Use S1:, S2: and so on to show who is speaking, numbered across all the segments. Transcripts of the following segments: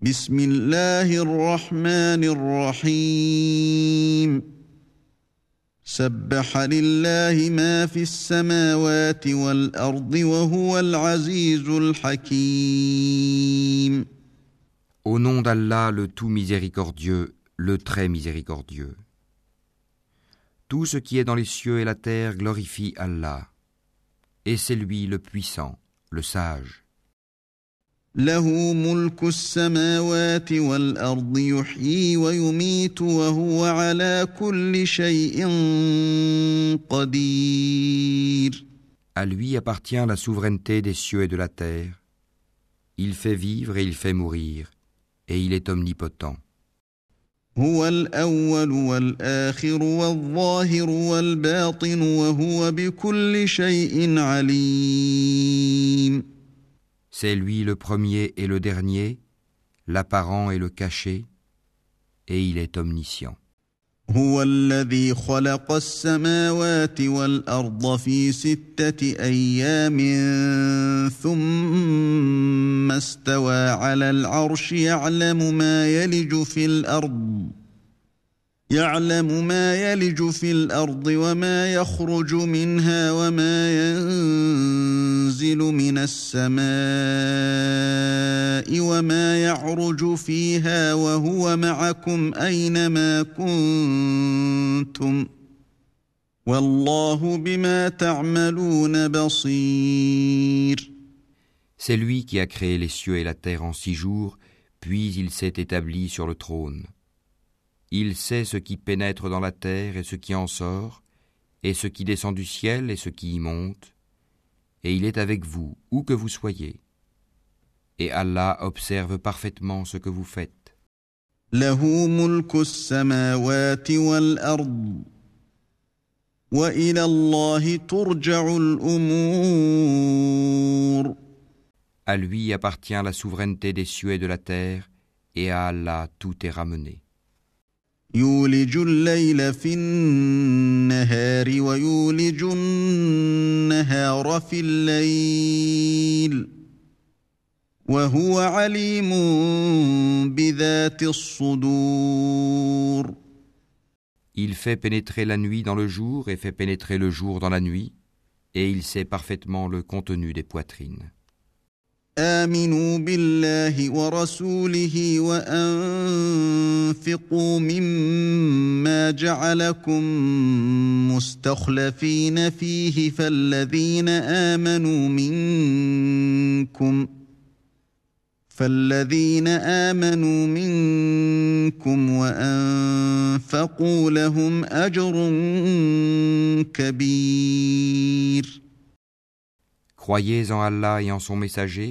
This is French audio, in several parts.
S1: Au nom d'Allah,
S2: le tout miséricordieux, le très miséricordieux. Tout ce qui est dans les cieux et la terre glorifie Allah. Et c'est lui le puissant, le sage. له ملك
S1: السماوات والأرض يحيي ويميت وهو على
S2: كل شيء قدير. À lui appartient la souveraineté des cieux et de la terre. Il fait vivre et il fait mourir, et il est omnipotent.
S1: هو الأول والآخر والظاهر والباطن وهو بكل شيء عليم.
S2: C'est lui le premier et le dernier, l'apparent et le caché, et il est omniscient.
S1: هو الذي خلق السماوات والأرض في ستة أيام ثم استوى على العرش يعلم ما يلج في الأرض يعلم ما يلج في الارض وما يخرج منها وما ينزل من السماء وما يعرج فيها وهو معكم اينما كنتم والله بما تعملون
S2: بصير C'est lui qui a créé les cieux et la terre en six jours, puis il s'est établi sur le trône. Il sait ce qui pénètre dans la terre et ce qui en sort, et ce qui descend du ciel et ce qui y monte, et il est avec vous, où que vous soyez. Et Allah observe parfaitement ce que vous faites. À lui appartient la souveraineté des cieux et de la terre, et à Allah tout est ramené.
S1: Il fait
S2: pénétrer la nuit dans le jour et fait pénétrer le jour dans la nuit, et il sait parfaitement le contenu des poitrines.
S1: امنوا بالله ورسوله وانفقوا مما جعلكم مستخلفين فيه فالذين امنوا منكم فالذين امنوا منكم وانفقوا
S2: لهم اجر
S1: كبير
S2: Croyez en Allah et en son messager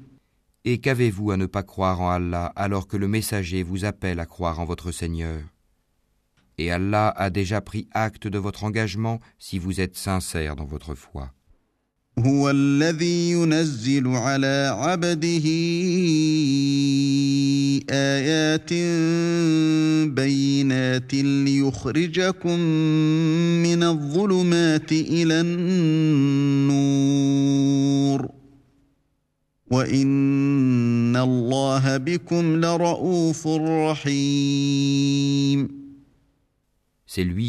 S2: Et qu'avez-vous à ne pas croire en Allah alors que le messager vous appelle à croire en votre Seigneur Et Allah a déjà pris acte de votre engagement si vous êtes sincère dans votre foi.
S1: C'est lui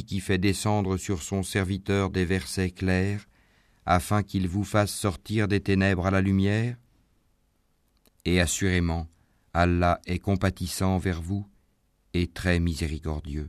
S2: qui fait descendre sur son serviteur des versets clairs, afin qu'il vous fasse sortir des ténèbres à la lumière. Et assurément, Allah est compatissant envers vous et très miséricordieux.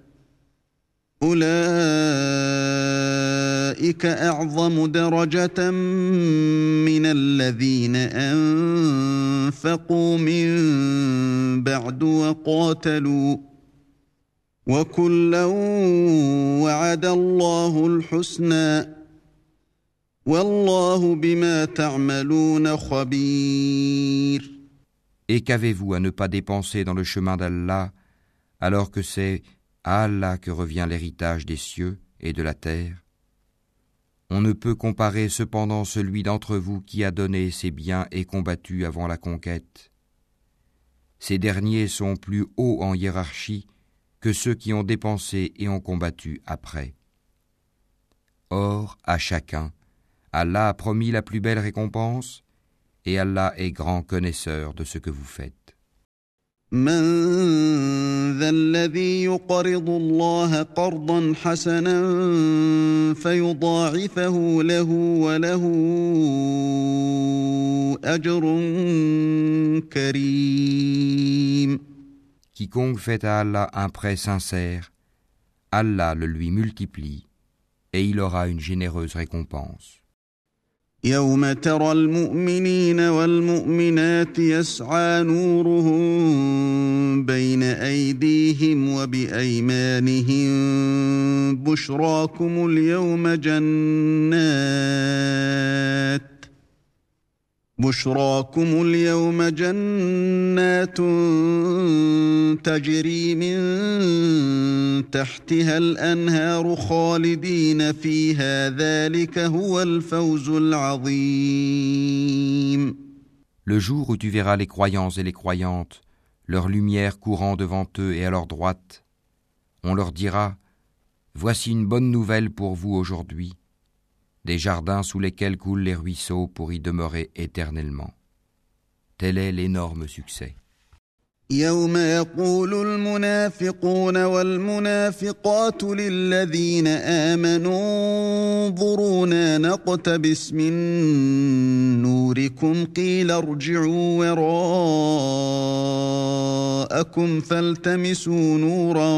S1: أولئك أعظم درجة من الذين أنفقوا من بعد وقاتلوا وكلا وعد الله الحسنى والله بما تعملون خبير
S2: Et qu'avez-vous à ne pas dépenser dans le chemin d'Allah alors que c'est À Allah que revient l'héritage des cieux et de la terre. On ne peut comparer cependant celui d'entre vous qui a donné ses biens et combattu avant la conquête. Ces derniers sont plus hauts en hiérarchie que ceux qui ont dépensé et ont combattu après. Or, à chacun, Allah a promis la plus belle récompense, et Allah est grand connaisseur de ce que vous faites.
S1: من ذا الذي يقرض الله قرضا حسنا فيضاعفه له وله أجر
S2: كريم Quiconque fait à Allah un prêt sincère, Allah le lui multiplie et il aura une généreuse récompense.
S1: يوم ترى المؤمنين والمؤمنات يسعى نورهم بين ايديهم وبايمانهم بشراكم اليوم جنات Le
S2: jour où tu verras les croyants et les croyantes, leur lumière courant devant eux et à leur droite, on leur dira Voici une bonne nouvelle pour vous aujourd'hui. des jardins sous lesquels coulent les ruisseaux pour y demeurer éternellement. Tel est l'énorme succès.
S1: يوم يقول المنافقون والمنافقات للذين آمنوا انظرونا نقتبس من نوركم قيل ارجعوا وراءكم فالتمسوا نورا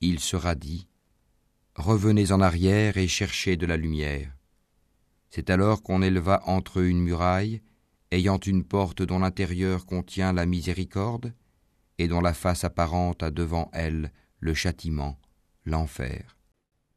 S2: il sera dit Revenez en arrière et cherchez de la lumière. C'est alors qu'on éleva entre eux une muraille, ayant une porte dont l'intérieur contient la miséricorde, et dont la face apparente a devant elle le châtiment, l'enfer.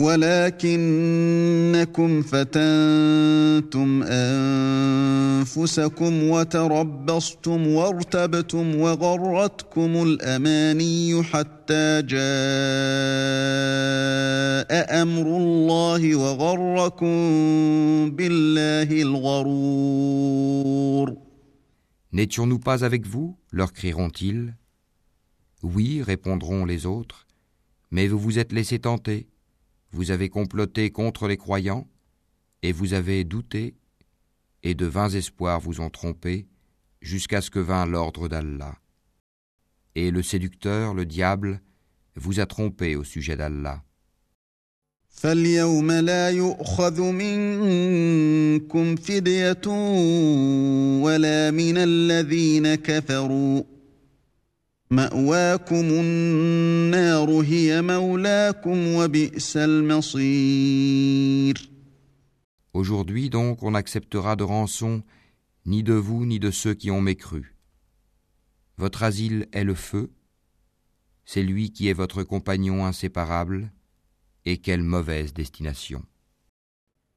S1: ولكنكم فتنتم انفسكم وتربصتم وارتبتم وغرتكم الاماني حتى جاء امر الله وغركم بالله الغرور
S2: N'étions-nous pas avec vous leur crieront-ils Oui, répondront les autres, mais vous vous êtes laissé tenter. vous avez comploté contre les croyants, et vous avez douté, et de vains espoirs vous ont trompé, jusqu'à ce que vint l'ordre d'Allah. Et le séducteur, le diable, vous a trompé au sujet d'Allah.
S1: Aujourd'hui
S2: donc on acceptera de rançon ni de vous ni de ceux qui ont mécru. Votre asile est le feu, c'est lui qui est votre compagnon inséparable, et quelle mauvaise destination.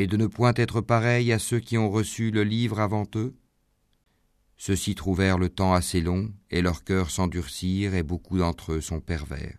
S2: et de ne point être pareil à ceux qui ont reçu le livre avant eux Ceux-ci trouvèrent le temps assez long, et leurs cœurs s'endurcirent, et beaucoup d'entre eux sont pervers.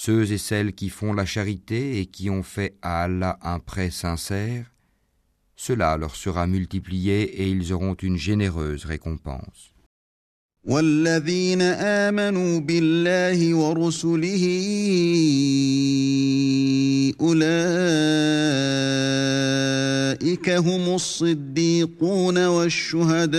S2: ceux et celles qui font la charité et qui ont fait à Allah un prêt sincère, cela leur sera multiplié et ils auront une généreuse récompense.
S1: أولئك هم الصديقون والشهداء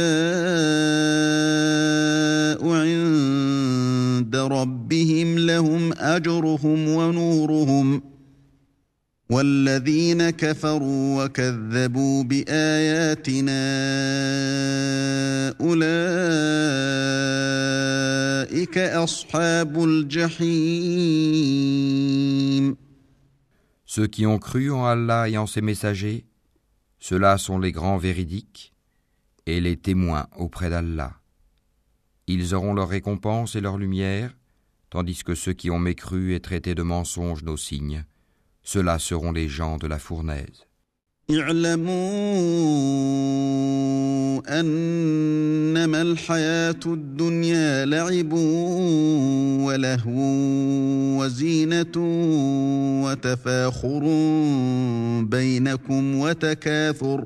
S1: عند ربهم لهم أجرهم ونورهم والذين كفروا وكذبوا بآياتنا أولئك أصحاب الجحيم
S2: Ceux qui ont cru en Allah et en ses messagers Ceux-là sont les grands véridiques et les témoins auprès d'Allah. Ils auront leur récompense et leur lumière, tandis que ceux qui ont mécru et traité de mensonges nos signes, ceux-là seront les gens de la fournaise.
S1: اعلموا انما الحياه الدنيا لعب ولهو وزينه وتفاخر بينكم وتكاثر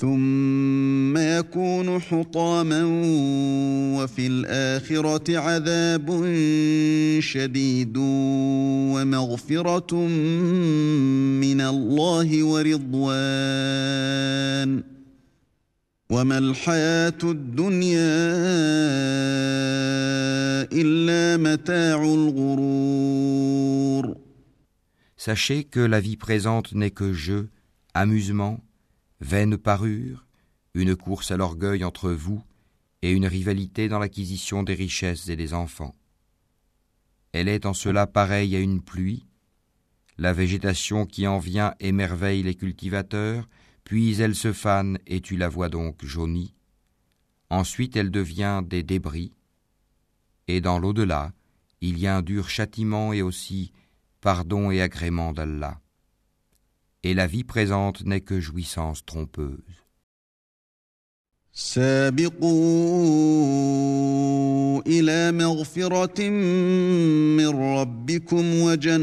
S1: ثم يكون حطاما وفي الآخرة عذاب شديد ومغفرة من الله ورضوان وما الحياة الدنيا إلا متاع الغرور
S2: Sachez que la vie présente n'est que jeu, amusement Vaine parure, une course à l'orgueil entre vous et une rivalité dans l'acquisition des richesses et des enfants. Elle est en cela pareille à une pluie. La végétation qui en vient émerveille les cultivateurs, puis elle se fane et tu la vois donc jaunie. Ensuite elle devient des débris. Et dans l'au-delà, il y a un dur châtiment et aussi pardon et agrément d'Allah. et la vie présente n'est que jouissance trompeuse. سابقوا
S1: إلى مغفرة من ربكم وجنة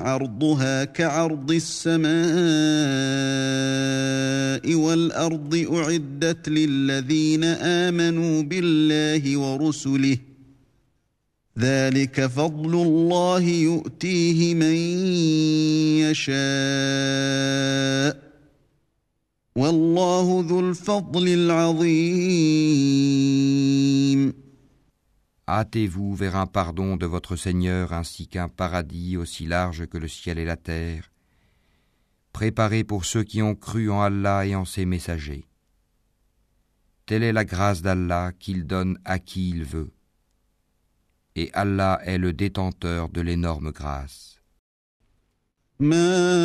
S1: عرضها كعرض السماء والأرض أعدت للذين آمنوا بالله ورسله Hâtez-vous
S2: vers un pardon de votre Seigneur ainsi qu'un paradis aussi large que le ciel et la terre, préparé pour ceux qui ont cru en Allah et en ses messagers. Telle est la grâce d'Allah qu'il donne à qui il veut. et Allah est le détenteur de l'énorme grâce.
S1: ما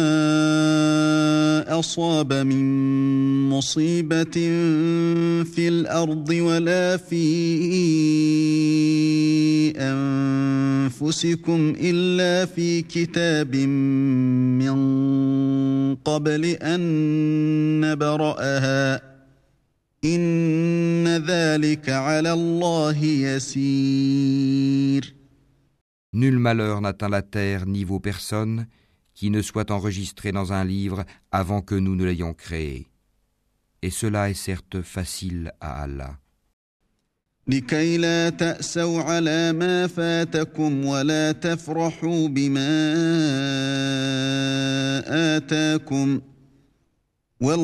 S1: أصاب من مصيبة في الأرض ولا في أنفسكم إلا في كتاب من قبل أن نبرأها ۖ
S2: Nul malheur n'atteint la terre ni vos personnes qui ne soit enregistré dans un livre avant que nous ne l'ayons créé. Et cela est certes facile à Allah. Afin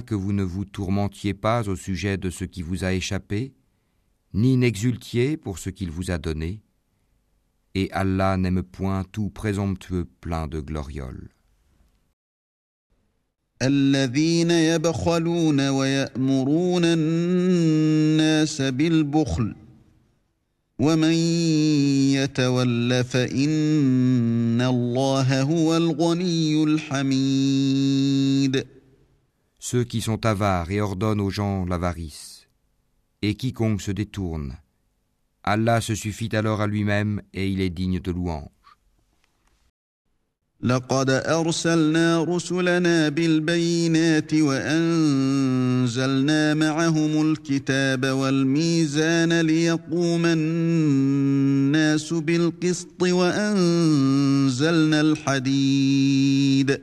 S2: que vous ne vous tourmentiez pas au sujet de ce qui vous a échappé, ni n'exultiez pour ce qu'il vous a donné, et Allah n'aime point tout présomptueux plein de glorioles. Ceux qui sont avares et ordonnent aux gens l'avarice, et quiconque se détourne, Allah se suffit alors à lui-même et il est digne de louange.
S1: لقد ارسلنا رسلنا بالبينات وانزلنا معهم الكتاب والميزان ليقوم الناس بالقسط وانزلنا الحديد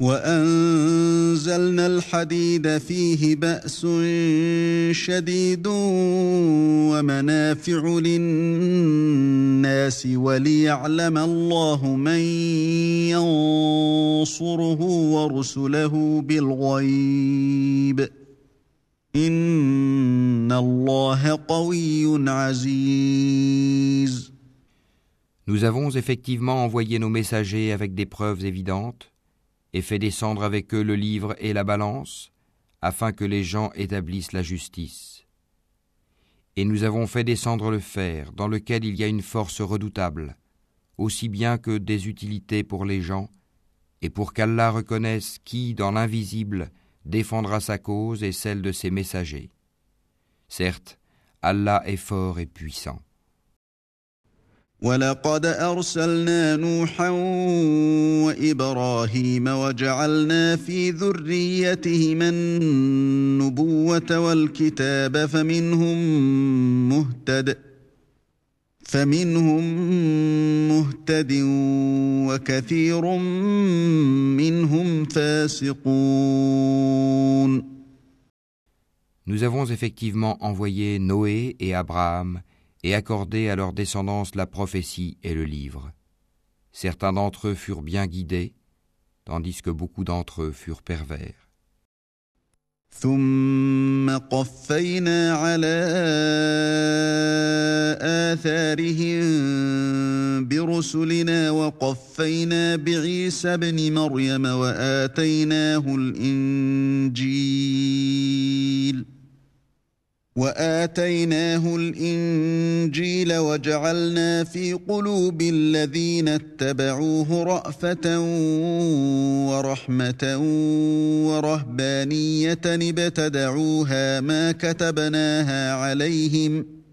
S1: وانزلنا الحديد فيه باس شديد ومنافع للناس وليعلم الله من ينصره ورسله بالغيب ان الله قوي عزيز
S2: Nous avons effectivement envoyé nos messagers avec des preuves évidentes et fait descendre avec eux le livre et la balance, afin que les gens établissent la justice. Et nous avons fait descendre le fer, dans lequel il y a une force redoutable, aussi bien que des utilités pour les gens, et pour qu'Allah reconnaisse qui, dans l'invisible, défendra sa cause et celle de ses messagers. Certes, Allah est fort et puissant.
S1: ولقد ارسلنا نوحا وابراهيم وجعلنا في ذريتهما النبوه والكتاب فمنهم مهتد فمنهم مهتد وكثير منهم فاسقون
S2: Nous avons effectivement envoyé Noé et Abraham et accordé à leur descendance la prophétie et le livre. Certains d'entre eux furent bien guidés, tandis que beaucoup d'entre eux furent pervers.
S1: واتيناه الانجيل وجعلنا في قلوب الذين اتبعوه رافه ورحمه ورهبانيه ابتدعوها ما كتبناها عليهم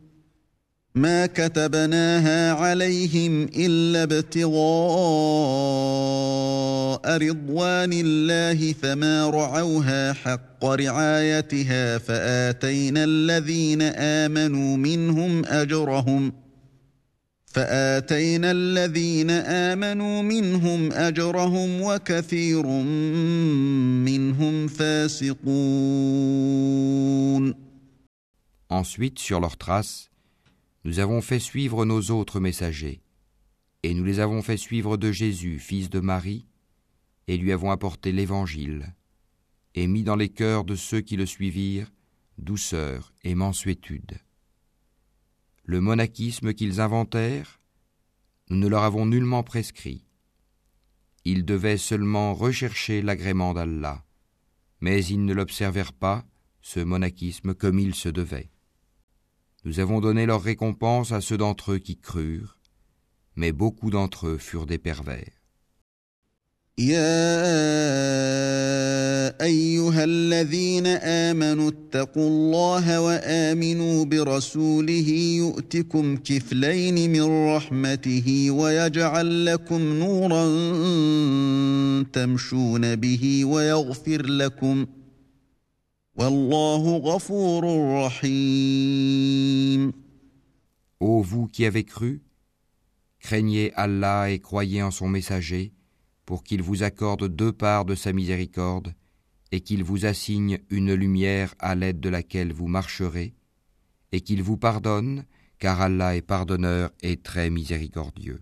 S1: ما كتبناها عليهم إلا ابتغاء رضوان الله فما رعوها حق رعايتها فآتينا الذين آمنوا منهم أجرهم فآتينا الذين آمنوا منهم أجرهم وكثير منهم
S2: فاسقون Ensuite, sur leur trace, nous avons fait suivre nos autres messagers, et nous les avons fait suivre de Jésus, fils de Marie, et lui avons apporté l'Évangile, et mis dans les cœurs de ceux qui le suivirent douceur et mansuétude. Le monachisme qu'ils inventèrent, nous ne leur avons nullement prescrit. Ils devaient seulement rechercher l'agrément d'Allah, mais ils ne l'observèrent pas, ce monachisme, comme il se devait. Nous avons donné leur récompense à ceux d'entre eux qui crurent, mais beaucoup d'entre eux furent des pervers.
S1: يا ايها الذين امنوا اتقوا الله وامنوا برسوله يؤتكم كفلين من رحمته ويجعل لكم نورا تمشون به ويغفر لكم ۖ Ô
S2: vous qui avez cru, craignez Allah et croyez en son messager, pour qu'il vous accorde deux parts de sa miséricorde, et qu'il vous assigne une lumière à l'aide de laquelle vous marcherez, et qu'il vous pardonne, car Allah est pardonneur et très miséricordieux.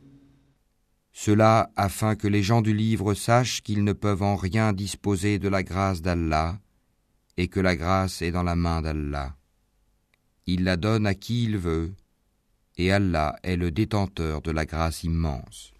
S2: Cela afin que les gens du livre sachent qu'ils ne peuvent en rien disposer de la grâce d'Allah, et que la grâce est dans la main d'Allah. Il la donne à qui il veut, et Allah est le détenteur de la grâce immense.